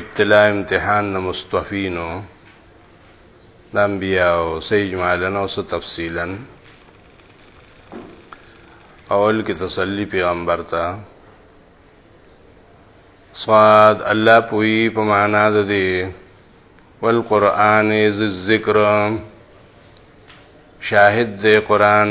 ابتلا امتحان نه مستفینو د انبیاء او سیجمالا نو څه تفصیلا اول کې تسلی پیغمبر ته صاد الله پوی په معنا ده دی والقران ذ الذکر شاهد دی قران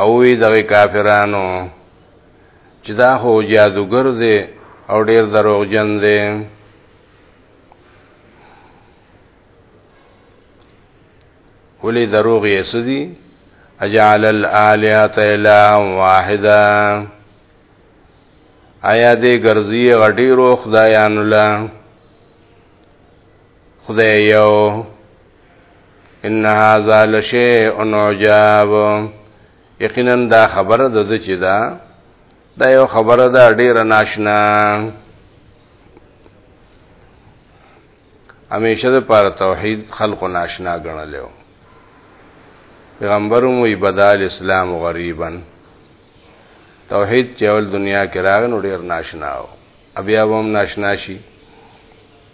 او وی دغه کافرانو چې دا خو جادوګر دی او ډیر دروغجن دی ولی دروغ یې سدي اجعل الالهه الا واحده آیا دې ګرځي غټي روح خدایان الله خدای یو ان هاذا لشیء عجاب یقینا دا خبره د چې دا دا یو خبره ده ډیره ناشنا همیشه د پر توحید خلق ناشنا ګڼلو پیغمبرم وی بدال اسلام غریبا توحید چې ول دنیا کې راغ نو ډیر ناشنا او بیا هم ناشنا شي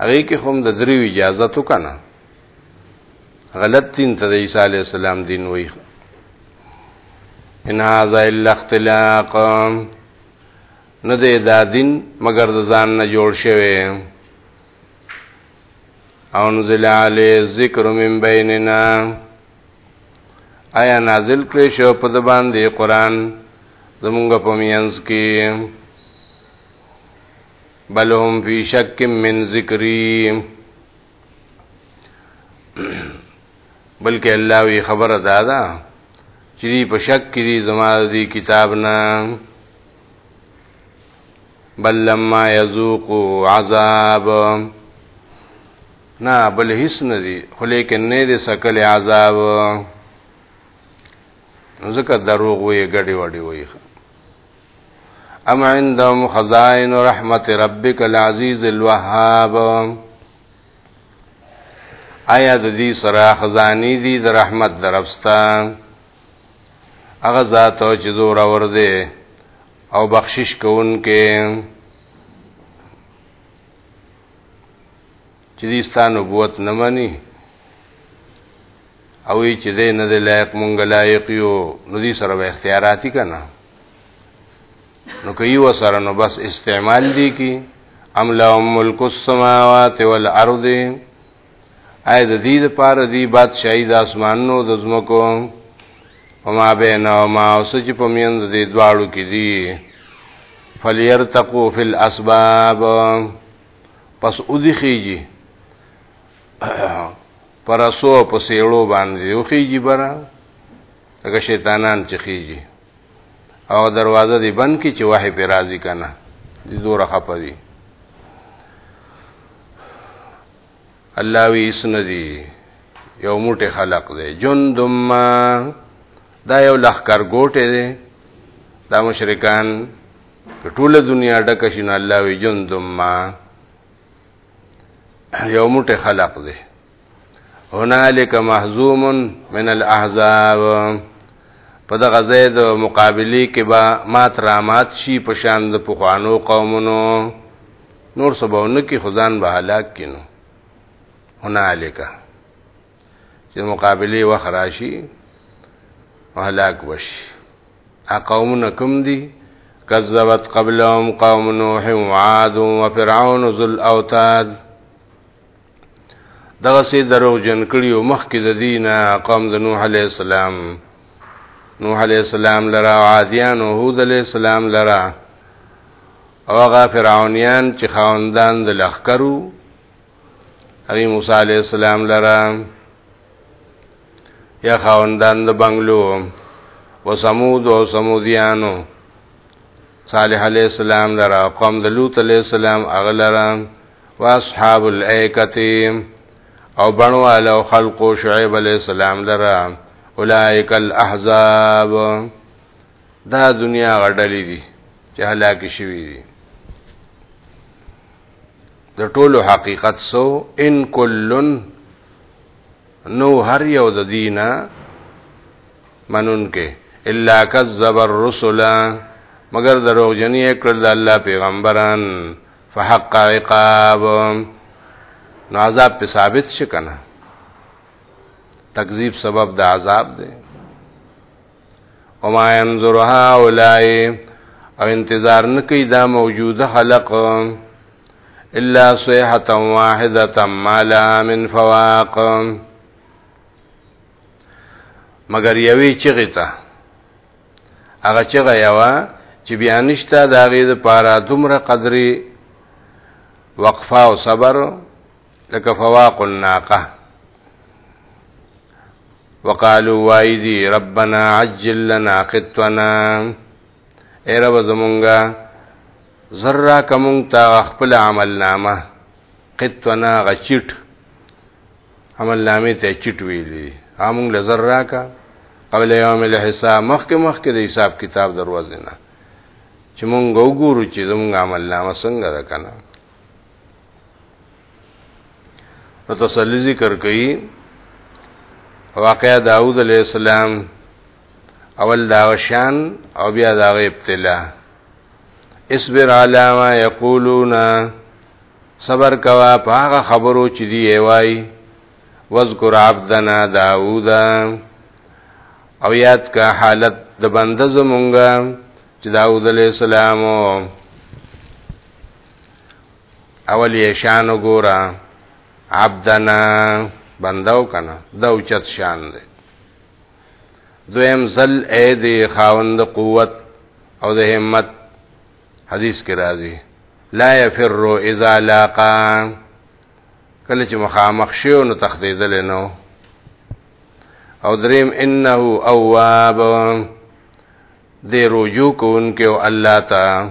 هغه کې هم د دریو اجازه تو کنه غلط دین ته د عیسی علی السلام دین وای ان هاذا الا اختلاق نه دی دا دین مگر د ځان نه جوړ شوی او نزل علی ذکر من بیننا آیا نازل کړی شو په د باندې قران زمونږ په مینس کې بل هم فی شک من ذکری بلکې الله وی خبره دادا چې په شک کې دي زما دي کتاب نه بل لما یذوقوا عذاب نه بل هیڅ نه دي خو لیکن نه دي سکل عذاب ځکه دروغ وي غړي وړي وي ام عندهم خزائن رحمت ربک العزیز الوهاب آیا د دې سره خزانی دي د رحمت درفستا هغه ذات او چې زور اور دی او بخشش کوونکې چې دې ستا نبوت نه مني او وی چې دې نه دې لایق مونږ لایق یو نو دې سره به اختیاراتي کنه نو کوي وسره نو بس استعمال دي کی ام لهم ملک السماوات والارض اې د دې لپاره دې بادشاہي د اسمانونو د زمکو وما بینهما او سچ په میند دې دواړو کې دي فلیرتقو فی الاسباب پس اودی خیجی پر اسو په سیړو باندې او خیجی برا هغه شیطانان چې خیجی او دروازه دی بند کی چې وحی پر راضی کنه دې زور خپه دي الله وی اسن دی یو موټه خلق دی جندم دا یو لخر ګوټه دی دا مشرکان که ټوله دنیا ډکه شي نو الله وی جند ما یو موټه خلق دی هنالک محزوم من الاحزاب په دغه ځای د مقابله کې به مات را مات شي په شان د پخوانو قومونو نور سباونه کې خدان به هلاک کینو هنالک چې مقابله وخت راشي هلاک وشي اقومنا کوم دي كذبت قبلهم قوم نوح وعاد وفرعون ذو الاوتاد دغه سي دروغ جن کړیو مخکې د دینه قوم د نوح عليه السلام نوح عليه السلام لرا عادیان او هود عليه السلام لرا او هغه فرعونیان چې خاوندان د لخرو ابي موسی عليه السلام لرا یا خاوندان د بنگلو و سمود و سمودیانو صالح علیہ السلام لرا قوم د لوط علیہ السلام اغلرا و اصحاب الایکتی او بنو علی خلق شعیب علیہ السلام لرا اولائک الاحزاب دا دنیا غډلې دي چې هلاک شوي دي د ټولو حقیقت سو ان کلن نو هر یو د دینه منون کې الا کذب الرسل مگر دروغ جنې کړل د الله پیغمبران فحق عقاب نو عذاب په ثابت شي کنه تکذیب سبب د عذاب دی وما ينظر هؤلاء او انتظار نکي دا موجوده خلق الا صيحه واحده ما لا من فواق مگر یوی چغی ته هغه چغه یوا چې بیا نشته دا غي د پاره دومره قدرې وقفه او صبر لکه فواق الناقه وقالو وای دی ربنا عجل لنا قطنا اے رب زمونږه ذرا کوم تا خپل عمل نامه قطنا غچټ عمل نامه ته چټ ویلی همون لزر راکا قبل یوم الحساب مخکې مخکې د حساب کتاب دروازه نه چې مونږ وګورو چې زمونږ عمل نامه څنګه ده کنه نو تسلی ذکر کوي واقعا داوود علیه السلام اول دا شان او بیا دا ابتلا اصبر علی ما یقولون صبر کوا په هغه خبرو چې دی وای واذکر عبدنا داوود او یاد کا حالت د بنده زمونږه چې داوود علیه السلام اول یې شان وګوره عبدنا بنداو کنه دا اوچت شان دی دویم زل اې دی خاوند قوت او د همت حدیث کې راځي لا يفر اذا لاقا کله چې مخامخ شو نو تخدیدل نو او دریم انه اواب دی رجوع کوونکې او الله تعالی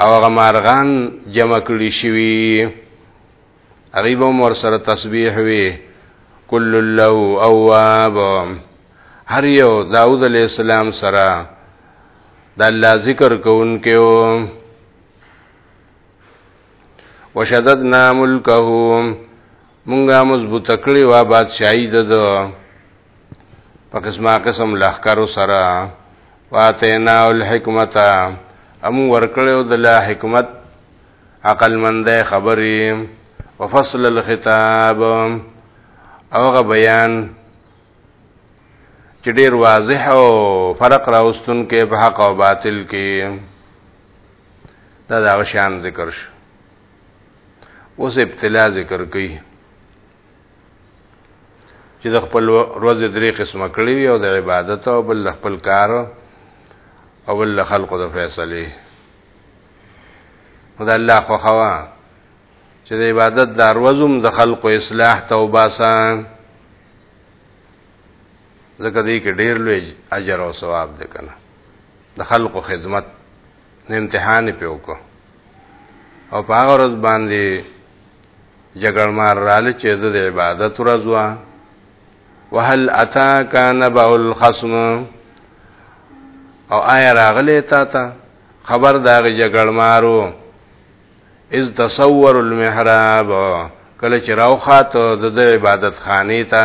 او هغه مارغان جمع کړي شوي هغه به مور سره تسبیح وي کل له اواب هر یو داوود علی السلام سره د الله ذکر کوونکو وشددنا ملکه مونږه مضبوط کړی وا بادشاہي د په قسمه قسم لخرو سره واتینا الحکمت ام ورکړو د لا حکمت عقل مند خبرې وفصل الخطاب اوغه بیان چې ډیر واضح او فرق راوستون کې په حق او باطل کې دا دا شان ذکر شو اوس ابتلا ذکر کوي چې د خپل روز درې قسمه کړی وي او د عبادت او بل خپل کار او بل خلقو د فیصله خدای الله خو خوا چې د عبادت د روزم د خلقو اصلاح توبه سان ځکه دې کې ډېر لوی اجر او ثواب ده کنه د خلقو خدمت نه امتحان په وکړو او په هغه ورځ باندې جګړمار رااله چې د عبادت ورځ وه وهل اتا کان باء الخصم او آیا راغلی تا ته خبر داغه جګړمارو از تصور المحراب کله چې راوخاته د عبادت خانه ته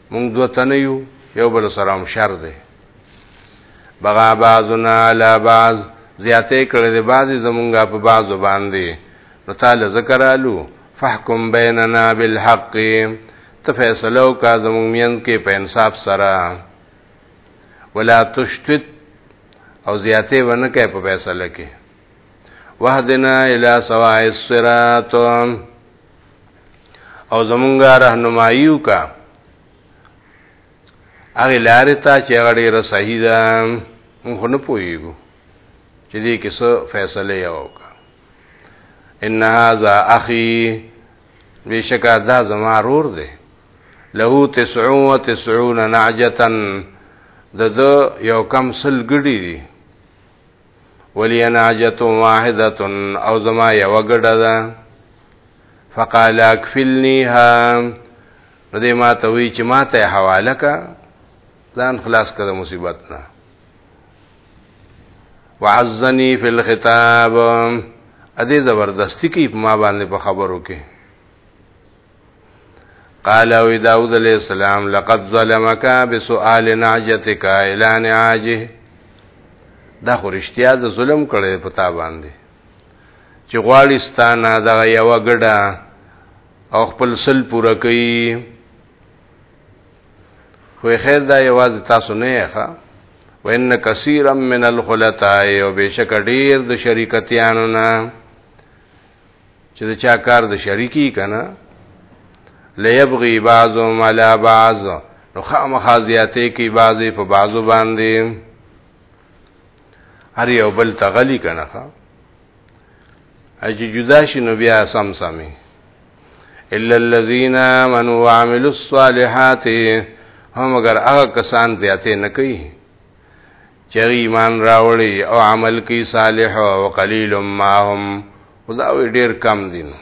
مونږ دوه تنه یو یو بل سره هم شر دی بغا بعضنا علی بعض زیاتې کړې دي بعضی زمونږه په بعضو باندې نو تعالی ذکر الو فحکم بیننا بالحق ته فیصلو کا زمونږ مین کې په انصاف سره ولا تشتت او زیاتې ونه کې په فیصله کې وحدنا الی سواء الصراط او زمونږه رهنمایو کا هغه لارې ته چې هغه ډیره صحیح ده مونږ نه پوهیږو چې دې کې څه فیصله یې وکړه ان هاذا اخي بشکا دا زما رور دی له 99 نعجتن د یو کم سل ګډي دي ولی ناجت واحده او زما یو ګډه ده فقال اكفلنيها نو دې ما ته وی چې ما ته حواله کا ځان خلاص کړه مصیبت نه وعزني في الخطاب ا دې زبردستی کې په ما باندې په خبرو کې قال او داود علیہ السلام لقد ظلمك بسؤال نعجتك الى نعاجه دا خو رښتیا د ظلم کړي پتا باندې چې غواړي ستانه دا یو غډه او خپل سل پوره کوي خو خیر دا یوازې تاسو نه ښه وان کثیرا من الخلطاء او بشک ډیر د شریکتیانو نه چې د چا کار د شریکی کنه ليبغي بعضهم على بعض نو خامخا زیاتې کی بعضی په بعضو باندې هر یو بل تغلی کنه ښا اجي جدا شنو بیا سم سمي الا الذين امنوا وعملوا الصالحات هم اگر هغه کسان زیاتې نه کوي چې ایمان راوړي او عمل کوي صالح او قلیل ما هم خدا وی ډیر کم دي نو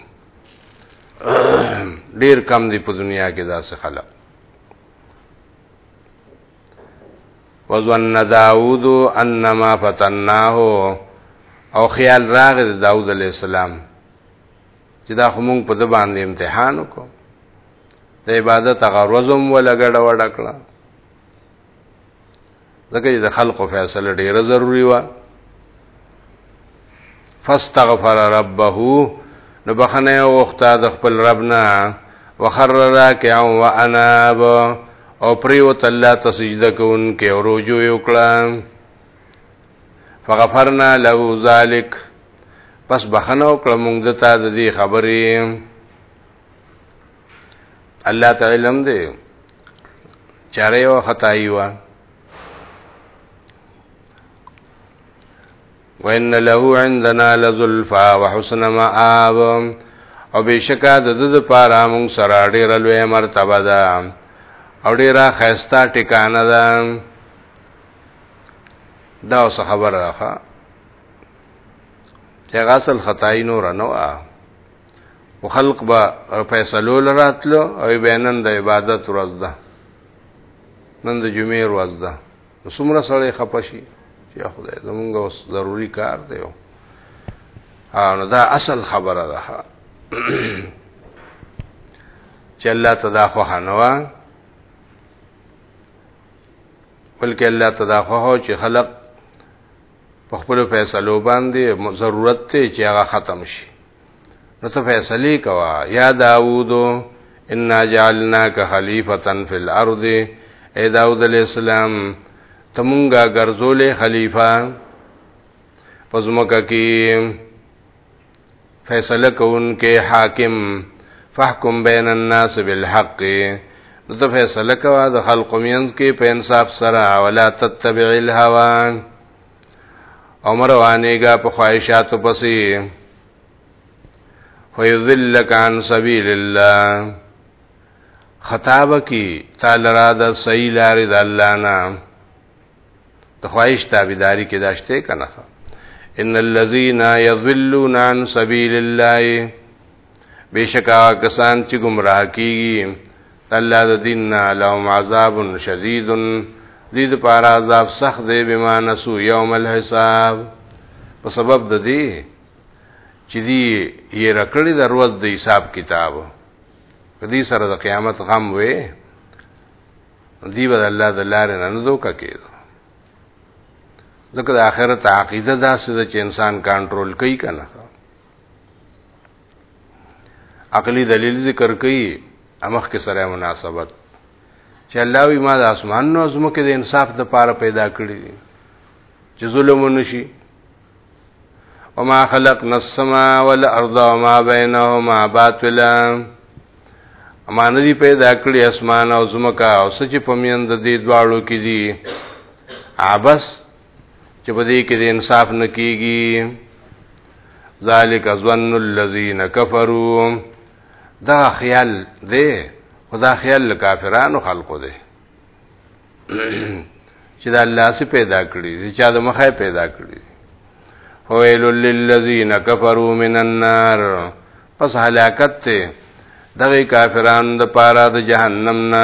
ډیر کم دي په دنیا کې داسې خلک وظن داوود انما فتناه او خیال راغ د داوود علی السلام چې دا خو مونږ په د باندې امتحان وکړو د عبادت غرضم ولګړه وډکړه ځکه چې د خلقو فیصله ډیره ضروری و فاستغفر ربه نو بخنه وخته د خپل ربنا وخر راکع واناب او پریوت الله تسجده کوونکې او رجوع وکړه فغفرنا له ذلک پس بخنه وکړه موږ د تا د دې خبرې الله تعالی علم دی چاره یو خدای وا وان له عندنا لزلفا وحسن مآب او بشکا د د پاره مون سره ډیر لوی مرتبه ده او ډیره خستا ټکانه ده دا اوس خبره ده چې غسل خدای نور نه او خلق به فیصلو لراتلو او بینن د عبادت ورځ ده نن د جمعې ورځ ده نو څومره سړی خپه شي چې خدای زمونږ اوس ضروری کار دی او نو دا اصل خبره ده چې الله تدا خو هنوا بلکې الله تدا خو چې خلق په خپل فیصلو باندې ضرورت ته چې هغه ختم شي نو ته فیصله کوا یا داوود ان جعلناک خلیفتا فی الارض اے داوود علیہ السلام تمونګه ګرځولې خلیفہ پزمکه کې فیصله کوونکې حاکم فحکم بین الناس بالحق نو ته فیصله کوا د خلق مینز کې په انصاف سره ولا تتبع الهوان او مروانېګا په خواهشاتو پسې فیذلک عن سبیل الله خطاب کی تعالی را د صحیح لارې د الله نه د خواهش تابعداري کې داشته کنه ان الذين يضلون عن سبيل الله بشکا کسان چې گمراه کیږي الله د دین نه لهم عذاب شدید دې د پاره عذاب سخت دی بما نسو یوم الحساب په سبب د دې چې دی یې رکړې د ورځ د حساب کتاب کدی سره د قیامت غم وې دی به الله د لارې نه دوکا کېدو ځکه د آخرت عقیده داسې ده چې انسان کنټرول کوي کنه عقلی دلیل ذکر کوي امخ کې سره مناسبت چې الله وی ما د اسمان نو زمکه د انصاف د پاره پیدا کړی دي چې ظلم نشي وما خلقنا السماء والارض وما بينهما باطلا اما ندی پیدا کړی اسمان او زمکه او سچ پمیند دې دواړو کې دي عبس چې په دې کې د انصاف نه کیږي ذالک ظن الذین کفروا دا خیال دی خدا خیال کافرانو خلقو دی چې دا الله سي پیدا کړی چې چا د مخه پیدا کړی فویل للذین کفروا من النار پس هلاکت ته دغه کافرانو د پاره د جهنم نه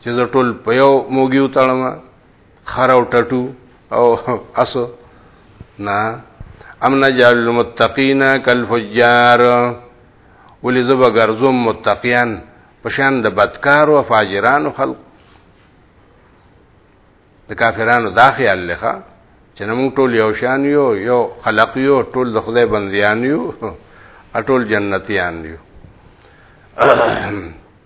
چې زه ټول په یو موګي وتړم خر او ټټو او اسو نه ام نجعل المتقین کالفجار ولې زه به ګرځم متقیان په شان د بدکار او فاجرانو خلق د کافرانو دا خیال لخوا چې موږ ټول یو شان یو یو خلق یو ټول د خدای بندیان یو ټول جنتیان یو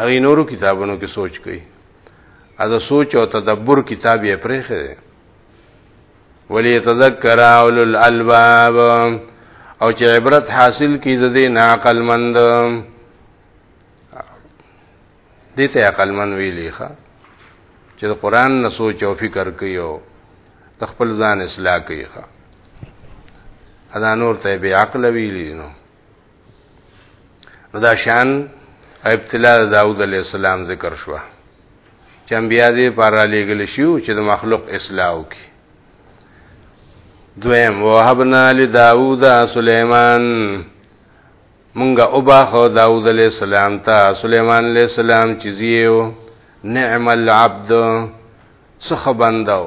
هغه نورو کتابونو کې سوچ کوي ا د سوچ او تدبر کتاب یې پرې خره ولی تذکر اول الالباب او چې عبرت حاصل کی د دې ناقل مند دې ته عقل من ویلی ښا چې د قران نه سوچ او فکر کوي او د خپل ځان اصلاح کوي ښا ادا نور ته به عقل ویلی نو نو دا شان ابتلا د داوود علی السلام ذکر شو چې انبیا دې پر لېګل شو چې د مخلوق اصلاح وکړي دویم وهبنا لداوود سليمان مونږه او باخو داوود علی السلام ته سليمان علی السلام چې زیو نعم العبد څخه بنداو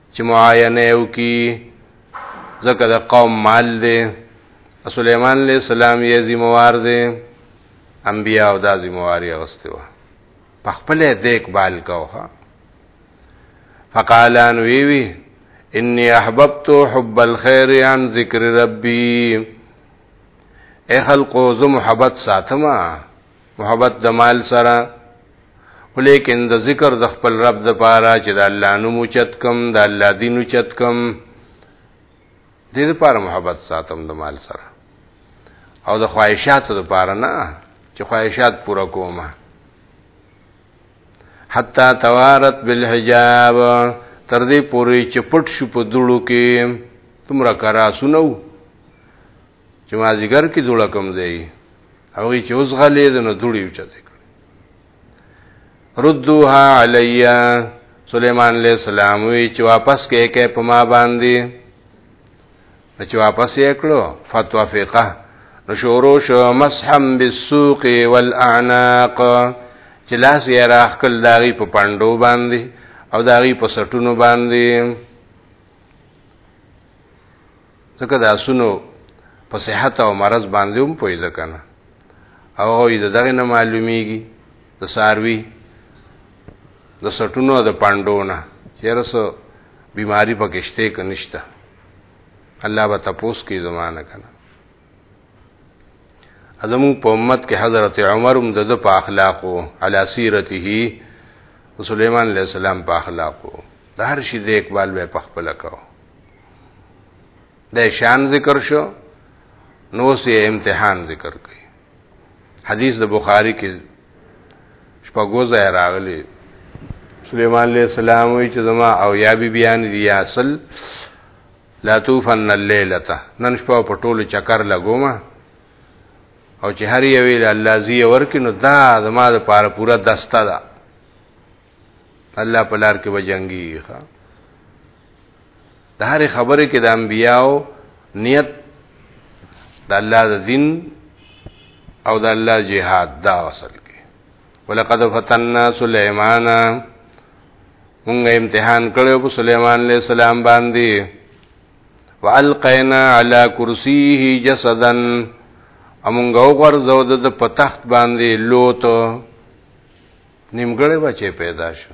چې معاینه یو کی زکه د قوم مال دی سليمان عليه السلام یې ذمہوار دی انبیا او دا ذمہواری اغسته و په خپل دیک بال کوه فقال ان وی وی انی احببت حب الخير عن ذکر ربی اے خلقو زم محبت ساتما محبت د مال سره ولیکن د ذکر د خپل رب د پاره چې د الله نوم اوچت کم د الله دین اوچت کم د دې لپاره محبت ساتم د مال سره او د خواهشاتو لپاره نه چې خواهشات پوره کومه حتا توارت بالحجاب تر دې پورې چې پټ شو په دړو کې تمرا کرا سنو چې ما ذکر کې دوړه کم ځای هغه چې اوس غلې ده نو دوړي وچته کړ ردوها علیا سليمان عليه السلام وی چې واپس کې کې په ما باندې چې واپس یې کړو فتوا فقه نو شورو شو مسحم بالسوق والاعناق چې لاس یې راخ کل داغي په پاندو باندې او داغي په سټونو باندې ځکه د اسونو په صحت او مرض باندې هم پوهیده کنه او هغه د دغه نه معلومیږي د ساروي د سټونو د پاندونه چیرې سو بیماری پکشته کنيشته الله به تاسو کې زمانه کنه ازمو په امت کې حضرت عمر هم د په اخلاقو علی سیرته سليمان عليه السلام په اخلاقو د هر شي د اقبال به په خپل کاو د شان ذکر شو نو سي امتحان ذکر کړي حدیث د بخاری کې شپږوځه راغلي سليمان عليه السلام وی چې زما او یا بی بیان دي اصل لا توفن الليله نن شپه په ټولو چکر لګوم او چې هر یو ویل الله زی ورکینو دا زما د پاره پورا دستا ده دا. الله په لار کې وجنګي ښا د هر خبرې کې د انبیاو نیت د الله د دین او د الله جهاد دا وصل ولقد فتننا سليمان مونږ امتحان کړو په سليمان عليه السلام باندې والقينا على كرسيه جسدا امونږ وګرځو د په تخت باندې لوت نیمګړې بچي پیدا شو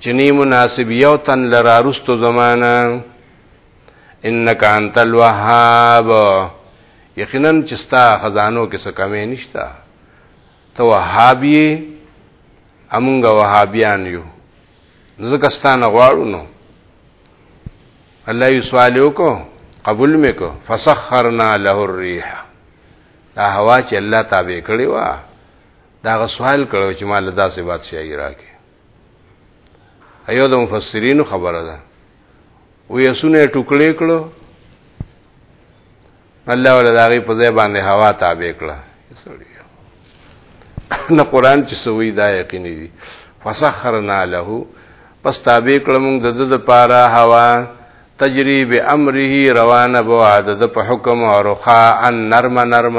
چې نه مناسب یو تن لرارستو زمانہ انک انت الوهاب یقینا چې ستا خزانو کې څه کمی نشته ته وهابی امونګ وهابیان یو ځکه ستانه غواړو نو الله یې سوال وکړو قبول مې کو فسخرنا له الريح دا هوا چې الله تابع کړی و دا هغه سوال کړو چې مال داسې بادشاہي راکې ایو د مفسرینو خبره ده و یسونه ټوکړې کړو الله ولا داغي په ځای باندې هوا تابع کړه سړی نه قران چې سوي دا یقیني دي فسخرنا له پس تابع کړه موږ د د پاره هوا تجری به امره روانه بو عدد په حکم او رخا ان نرم نرم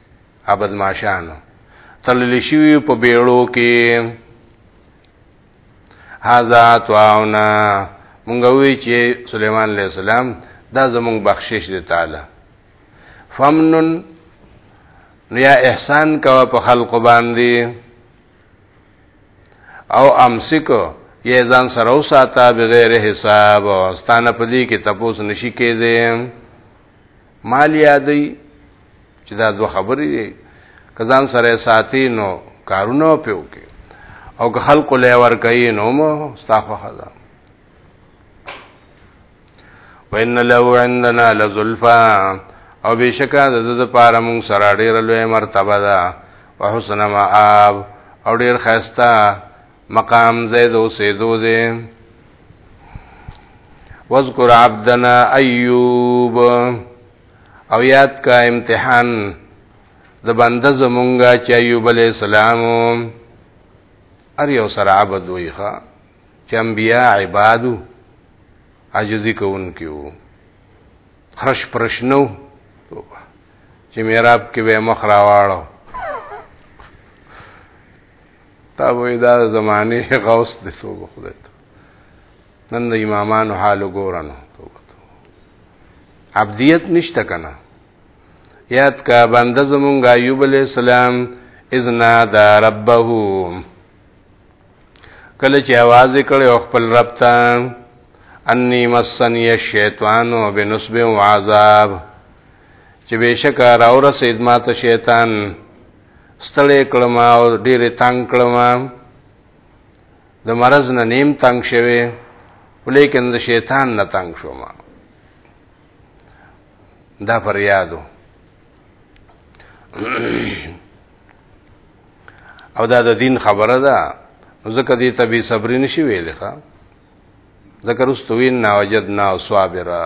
ابد ماشانو تلل شوی په بیړو کې هاذا تواونا مونږ وی چې سليمان عليه السلام دا زمونږ بخشش دی تعالی فمنن یا احسان کوا په خلق باندې او امسکو یې ځان سره وساته بغیر حساب او ستانه پدی کې تپوس نشی کېدی مال یادی چې دا دوه خبرې دي کزان سره ساتي نو کارونه پیو کې او که خلق له ور کوي نو مو استغفر خدا وان لو عندنا لزلفا او بشکا د د پاره مون سره ډیر لوی مرتبه ده وحسن مآب او ډیر خسته مقام زید او سیدو دې واذکر عبدنا ایوب او یاد کا امتحان د بنده زمونږه چې ایوب علی السلام ار یو سره عبد وی ښا چې انبیا عبادو عاجزی کوونکیو خرش پرشنو چې میراب کې به مخ راواړو تا وې دا زمانه غوث د سوب خدای ته نن د امامانو حال وګورنو توبه عبدیت نشته کنه یاد کا بنده زمونږ ایوب علی السلام اذنا دا ربه کله چې आवाज کړي او خپل رب ته انی مسنی الشیطان بنسب و عذاب چې بشکر اور سید ماته شیطان ستړی کړم او ډېر تنگ کړم د مرض نه نیم تنگ شوه ولیکن د شیطان نه تنگ شوم دا فریادو او دا د دین خبره ده ځکه دې ته به صبر نشي ویلې ښا ذکر استوین نا وجدنا صابرا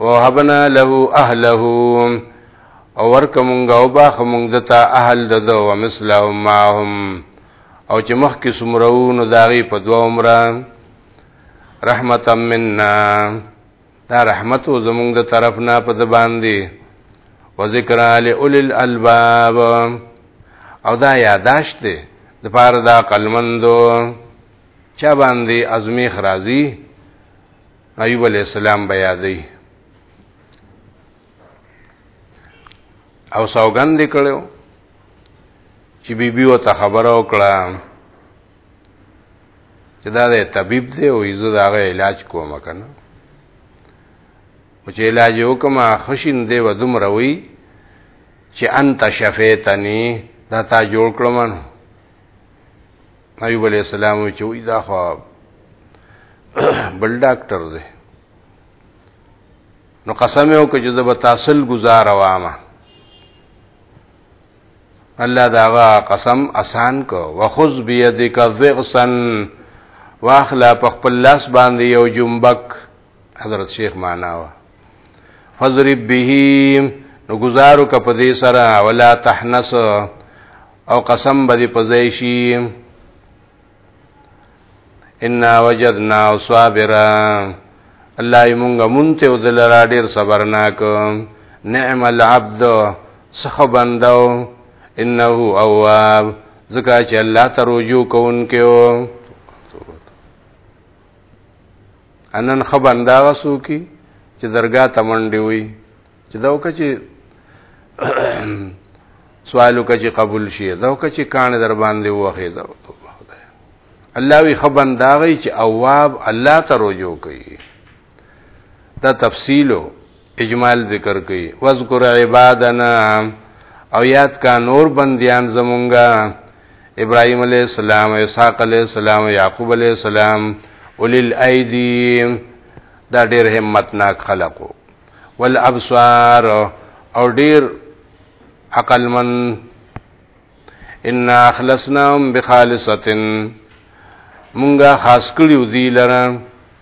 وهبنا له اهله او ورک مونږ او باخ مونږ دتا اهل ددو ومثلهم معهم او چې مخ کې سمرو نو داغي په دوه عمره رحمتا منا دا رحمت او زمونږ د طرف نه په د باندې وذکر علی اول الالباب او دا یاداشت دی د پاره دا قلمندو چا باندې ازمی خرازی ایوب علیہ السلام بیا دی او سوګند کړو چې بیبي او ته خبره وکړه چې دا د طبيب دی او یزه دا غي علاج کوم کنه او چې علاج وکم خشین دی و دوم روي چې انت شفیتنی دا تا جوړ کړم نو ایوب علی السلام چې وی دا خو بل ډاکټر دی نو قسم یو کې جذب تاسل گزار وامه الله داغه قسم آسان کو وخذ بيدک ذغسن واخلا په خپل لاس باندې یو جنبک حضرت شیخ معنا وا فضرب به نو گزارو ک په دې سره ولا تحنس او قسم به دې پځای شي ان وجدنا صابرا الله یمونګه مونته ودل را ډیر صبرناک نعم العبد سخ بندو انه اواب زکه چې الله ته رجوع کوونکو انن خو بنداغه سوکي چې درگاه تمنډي وي چې دا وکړي چې سوال وکړي چې قبول شي دا وکړي چې کان در باندې وخه دا خدای الله وی خو بنداغه چې اواب الله ته رجوع کوي دا تفصیلو اجمال ذکر کوي واذکر عبادنا او یاد کا نور بندیان زمونږه ابراهيم عليه السلام اسحاق عليه السلام يعقوب عليه السلام اولي الايدي دا ډېر همتناک خلقو والابصار او ډېر عقل من ان اخلصناهم بخالصه مونږه خاص کړیو دی لره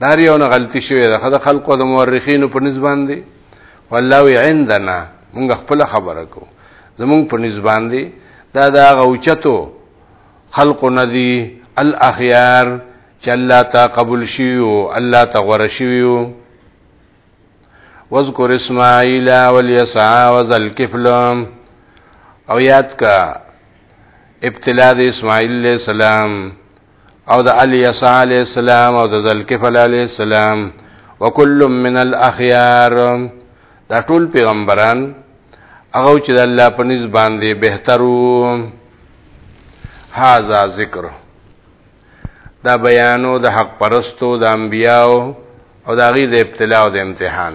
دا یو نه غلطي شوې ده خدای خلکو د مورخینو په نسبان دي والله وی عندنا موږ خپل خبره کو زمونږ په نسبان دي دا دا غوچتو خلق ندی الاخيار چې الله تا قبول شيو الله تا غور شيو واذكر اسماعيل واليسع وذا الكفل او یاد کا ابتلاء د اسماعیل علیہ السلام او د الیسع علی السلام او د ذلکفل علی السلام وکل من الاخيار دا ټول پیغمبران هغه چې د الله په نس باندې بهترو هاذا ذکر دا بیانو د حق پرستو د انبیاو او د غیظ ابتلا او د امتحان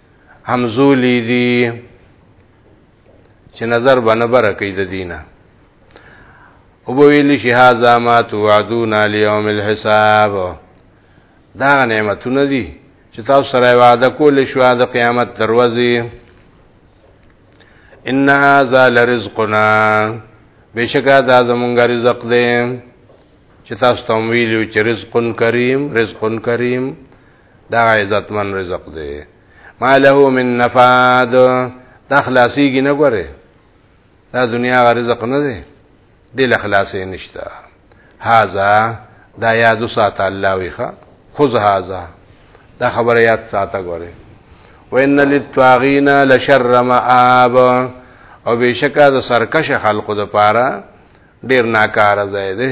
همزولی دی چې نظر باندې برکې د دینه او ویل شي هاذا ما توعدون ليوم الحساب دا نعمتونه دي چې تاسو سره وعده کول شو د قیامت دروازې ان هاذا لرزقنا بشکا دا زمونږ رزق دی چې تاسو ته ویلو چې رزق کریم رزق کریم دا عزت من رزق دی ما له من نفاد دا خلاصيږي نه ګوره دا دنیا غ رزق نه دی دل خلاصې نشته هاذا دا یاد سات الله ویخه خذ هاذا دا خبره یاد ساته ګوره وان للطاغین لشر مآب او بشکا د سرکش خلقو د پاره ډیر ناکاره ځای دی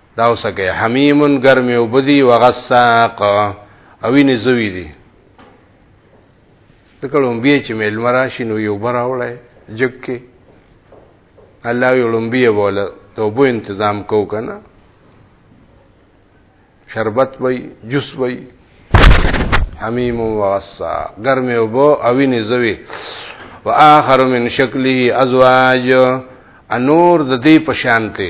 دا وسکه حمیم گرم او بدی وغساق او ویني زوی دي د کولومبیا چې مل مراشي نو یو براولای جګ کې الله یو لومبیا بوله ته بو تنظیم کو کنه شربت وای جوس وای حمیم و غصا گرم او بو او ویني زوی واخر من شکله ازواج انور د دې پشانته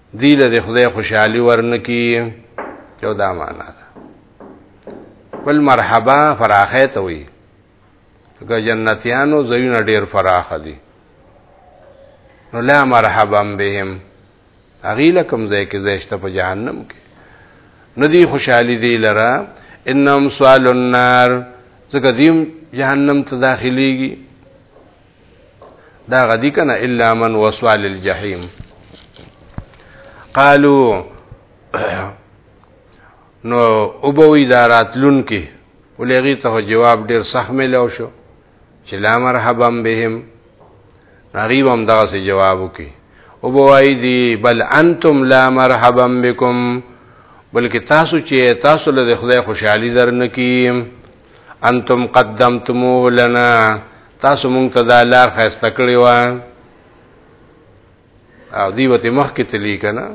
دی له خدای خوشحالي ورنکي یو دا معنا ده بل مرحبا فراخه ته وي که جنتیانو زوینه ډیر فراخه دي نو لا مرحبا بهم اغیله کوم ځای کې زیشته په جهنم کې ندی خوشحالي دی لره انهم سوال النار ځکه دیم جهنم ته داخليږي دا غدی کنه الا من وسوال الجحیم قالو نو وبوي داراتلون کې ولېږي ته جواب ډیر سخت ملو شو چې لا مرحبا بهم غریب هم دغه سي جواب وکي او بوای دی بل انتم لا مرحبا بكم بلکې تاسو چې تاسو له خدای خوشحالي درنکیم انتم قدمتموه لنا تاسو مونږ ته دا لار خسته کړی و او دی وته مخ کې تلی کنه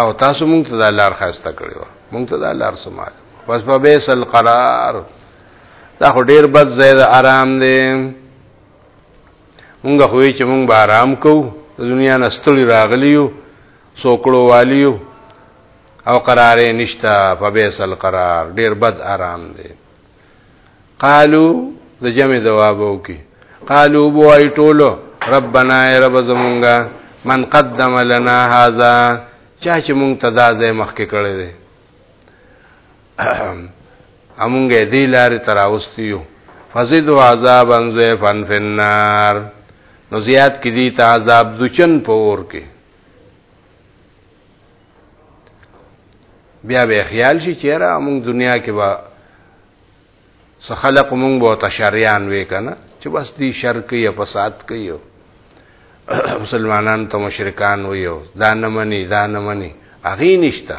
او تاسو مونږ ته دا لار خسته کړی و مونږ ته دا لار سمال بس په بیس القرار دا خو ډیر بد زید آرام دی مونږ خو چې مونږ به آرام کوو د دنیا نستړي راغلیو سوکړو والیو او قرار نشتا فبئس القرار ډیر بد آرام دی قالو د جمع جواب وکي قالو بو ای ټولو ربنا ای رب زمونږه من قدم لنا هذا چا چې مونږ ته دا ځای مخکې کړی دی امونږه دې لارې تراوستیو فزد عذاب انزه فن فنار نو زیات کې دي ته عذاب دچن پور کې بیا به خیال شي چیرې موږ دنیا کې با څه خلق موږ به تشریان وې کنه چې بس دی شر کوي یا فساد کوي مسلمانان ته مشرکان وي دا نه مني دا نه مني اغي نشته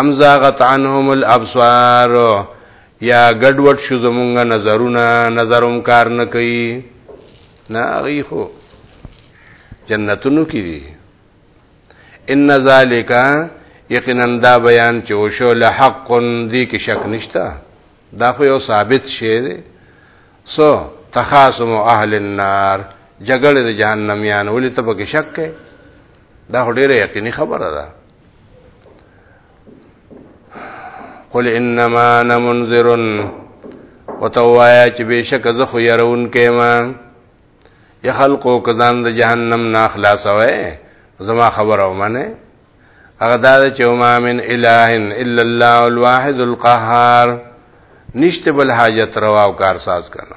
ام زاغت عنهم الابصار یا ګډوډ شو زمونږ نظرونه نظروم کار نه کوي نه غي خو جنتونو کې دي ان ذالک یقینا دا بیان چې وشو لحق دی کې شک نشتا دا خو یو ثابت شی دی سو تخاصم اهل النار جګړه د جهنميان ولې ته پکې شک کې دا ډیره یقیني خبره ده قل انما انا منذر وتوایا چې بشک زه خو يرون کېما یا خلقو کزان د جهنم نه خلاصوي زما خبر او منه هغه دا چې ما من اله الا الله الواحد القهار نشته بل حاجت روا او کارساز کنه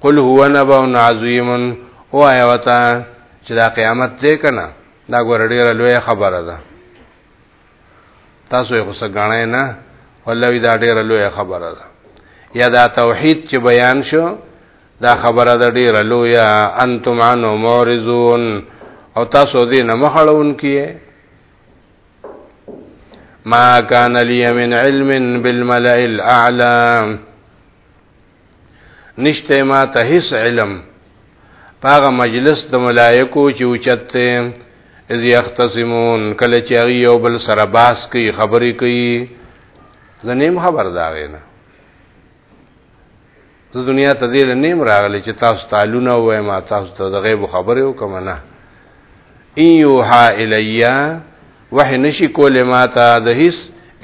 قل هو نبأ عظیم او آیا وتا چې دا قیامت دی کنه دا ګور ډیره لوی خبره ده تاسو یې غوسه غاڼه نه ولوي دا ډیره لوی خبره ده یا دا توحید چې بیان شو دا خبره ده ډیره لوی انتم عنه معرضون او تاسو دې نه مخړون کیه ما كان لي من علم بالملئ الاعلى نشته ما ته هیڅ علم پاغه مجلس د ملائکو چې اوچته از یختصمون کله چې هغه یو بل سره باس کوي خبرې کوي زنیم خبر دا غینه د دنیا ته دې نیم راغلی چې تاسو تعالو نه وای ما تاسو ته د غیب خبرې وکم نه ان یوحا الیا وحی نشی کول ما ته د هیڅ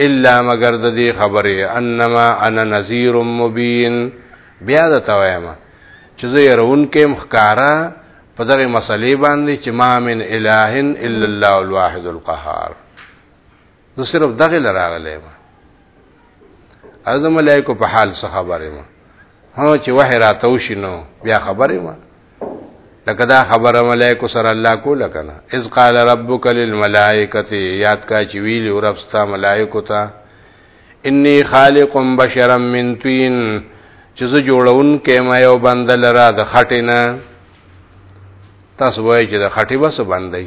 الا مگر د دې خبره انما انا نذیر مبین بیا د توایما چې زه يرون کې مخکارا په دغه مسلې باندې چې ما من الہن الا الله الواحد القهار زه صرف دغه لراغلی ما از ملائکو په حال څه خبره ما هو چې وحی راته وشي نو بیا خبره ما لکه دا خبره ملائکو سره الله کوله کنه اذ قال ربک للملائکه یاد کا چې ویل رب ستا ملائکو ته انی خالق بشرا من طین چې زه جوړون کې ما یو بنده لرا د خټینه تاسو وایئ چې د خټي بس باندې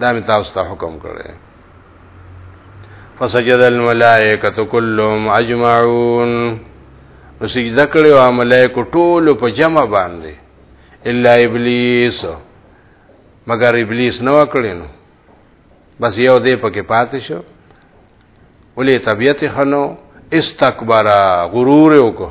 دا می تاسو ته حکم کړی فسجد الملائکه كلهم اجمعون نو سجده کړي او ملائکه ټول په جمع باندې الا ابلیس مگر ابلیس نو کړی نو بس یو دې پکې پاتې شو ولې طبیعت خنو استکبر غرور وکړو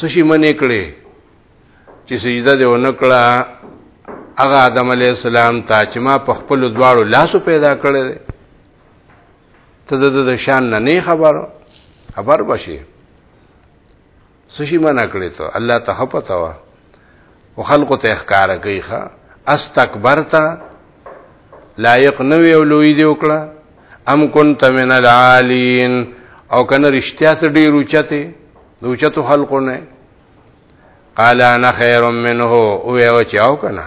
سشي منې کړې چې سجده دی ونکړه هغه آدم علی السلام ته چې ما په خپل دواړو لاسو پیدا کړی دی ته د د شان نه نه خبر خبر بشي سشي منه کړې ته الله ته پته وا او خلقو ته احکار کوي ښا استکبرتا لایق نه وی او لوی دی وکړه ام كنت من العالین او کنه رښتیا ته ډیر اوچته نو چتو خلقو نه قال انا خير منه او یو چاو کنه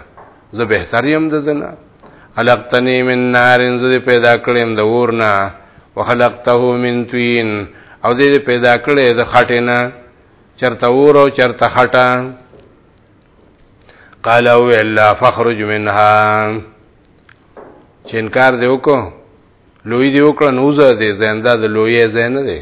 زه بهتر يم ددنه خلقتني من نار زه پیدا کړم د ورنا وخلقته من طين او دې پیدا کړې د خټینا چرته ور او چرته خټه قال او الا فخرج منها چینکار دی وکړو لوی دی وکړو نوزه دی زنده د لوی زنه دی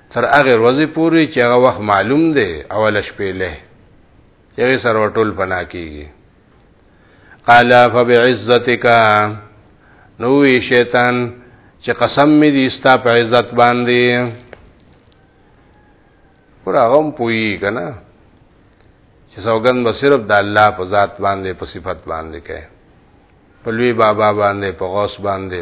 تر هغې ورځې پورې چې هغه وخت معلوم دی اوله شپېله چې هغې سره به ټول پناه کېږي قال فبعزتک نو وی شیطان چې قسم می دي ستا په عزت باندې پر هغه هم پوي کنه چې سوګند به صرف د الله په ذات باندې په صفت باندې کوي په لوی بابا باندې په غوث باندې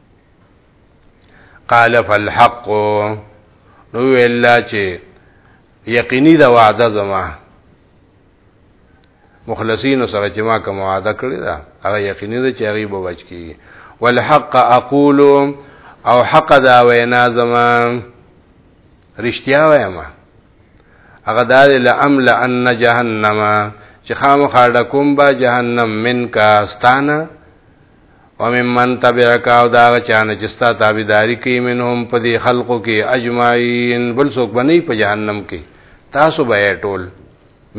قال فالحق نو ویل چې یقیني دا وعده زما مخلصین سره چې ما کوم وعده کړی دا هغه یقیني ده چې هغه به بچ کی والحق اقول او حق دا وینا زما رښتیا وایم هغه دا لام لان جهنم چې خامخا ډکوم با جهنم منکا استانه وممن تبعک او دا چانه چې ستا تابعداري کوي منهم په دې خلقو کې اجمعین بل څوک بنې په جهنم کې تاسو به ټول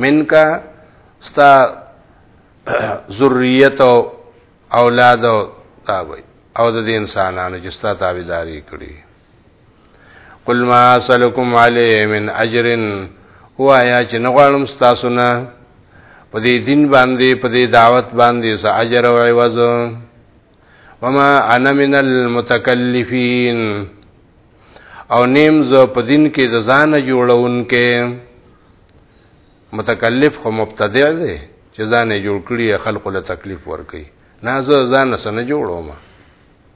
منکا ستا ذریت او اولاد او تابع او د انسانانو چې ستا تابعداري کړي قل ما اسلکم علی من اجر وایا چې نه غواړم تاسو نه په دې دین باندې په دې دعوت باندې څه اجر او عوض وما انا من المتکلفین او نیم زه په دین کې د ځان جوړونکې متکلف خو مبتدع دی چې ځان جوړ کړی خلکو له تکلیف ورکړي نه زه ځان سره نه جوړوم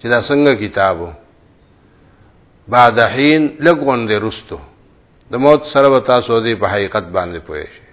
چې دا څنګه کتابو بعد حين لګون دې رستو د موت سره به تاسو دې په حقیقت باندې پوه شئ